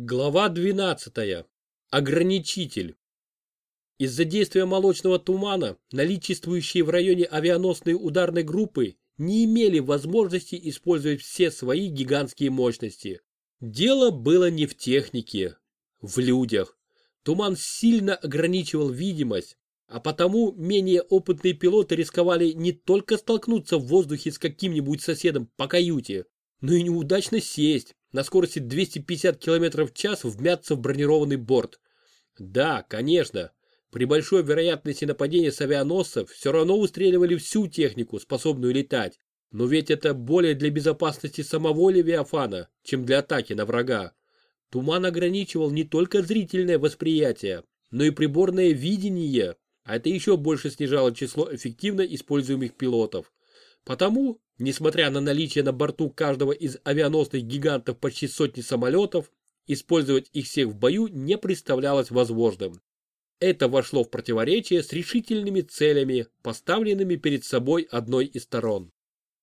Глава 12. Ограничитель. Из-за действия молочного тумана наличествующие в районе авианосной ударной группы не имели возможности использовать все свои гигантские мощности. Дело было не в технике, в людях. Туман сильно ограничивал видимость, а потому менее опытные пилоты рисковали не только столкнуться в воздухе с каким-нибудь соседом по каюте, но и неудачно сесть, на скорости 250 км в час вмяться в бронированный борт. Да, конечно, при большой вероятности нападения с авианосцев все равно выстреливали всю технику, способную летать. Но ведь это более для безопасности самого Левиафана, чем для атаки на врага. Туман ограничивал не только зрительное восприятие, но и приборное видение, а это еще больше снижало число эффективно используемых пилотов. Потому, несмотря на наличие на борту каждого из авианосных гигантов почти сотни самолетов, использовать их всех в бою не представлялось возможным. Это вошло в противоречие с решительными целями, поставленными перед собой одной из сторон.